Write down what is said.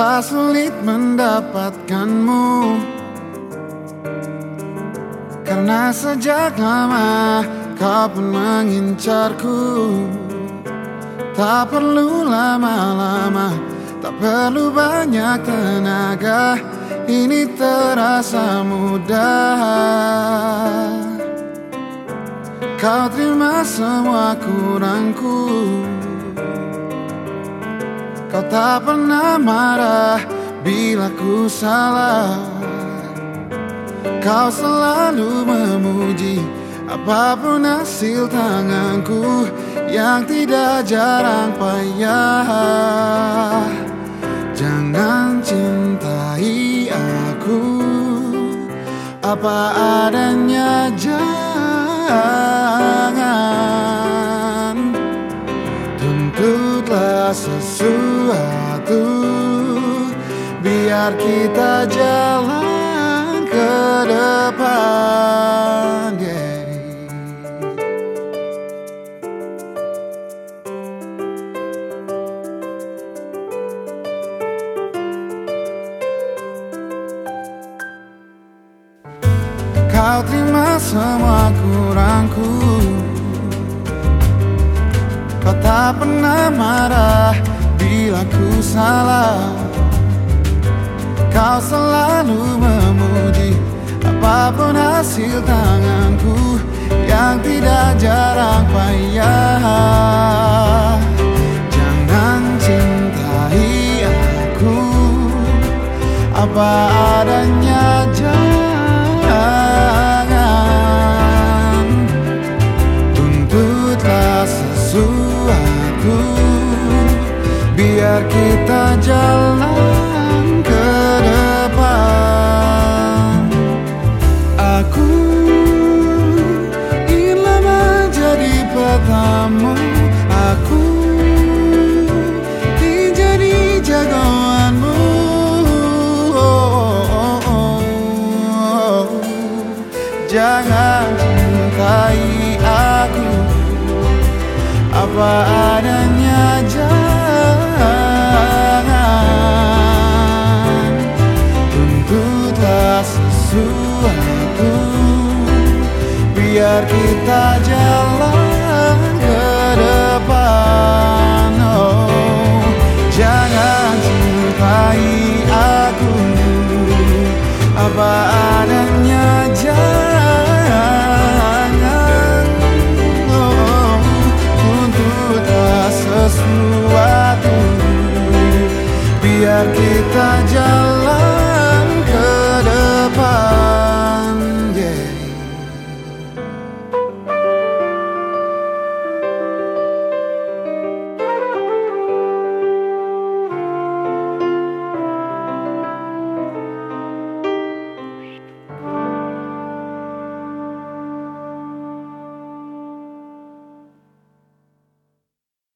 Tak sulit mendapatkanmu. Karena sejak lama kau pun mengincarku. Tak perlu lama-lama Tak perlu banyak tenaga. Ini terasa mudah. Kau terima semua kurangku Kau tak pernah marah bila ku salah. Kau selalu memuji apa pun hasil tanganku Yang tidak jarang payah. Jangan cintai aku Apa adanya jangan. Tuntutlah sesuatu Biar kita jalan ke depan yeah. Kau terima semua kurangku. Kau tak pernah marah bila ku salah Kau selalu memuji apa pun hasil tanganku Biar kita jalan ke depan. Aku ingin menjadi petamu. Aku ingin jadi jagoanmu. Oh, oh, oh, oh. Jangan cintai aku. Apa adanya jangan Tuhanku Biar kita jalan ke depan. Oh, Jangan cintai aku. Apa adanya jangan. Oh, Untuk sesuatu. Biar kita jalan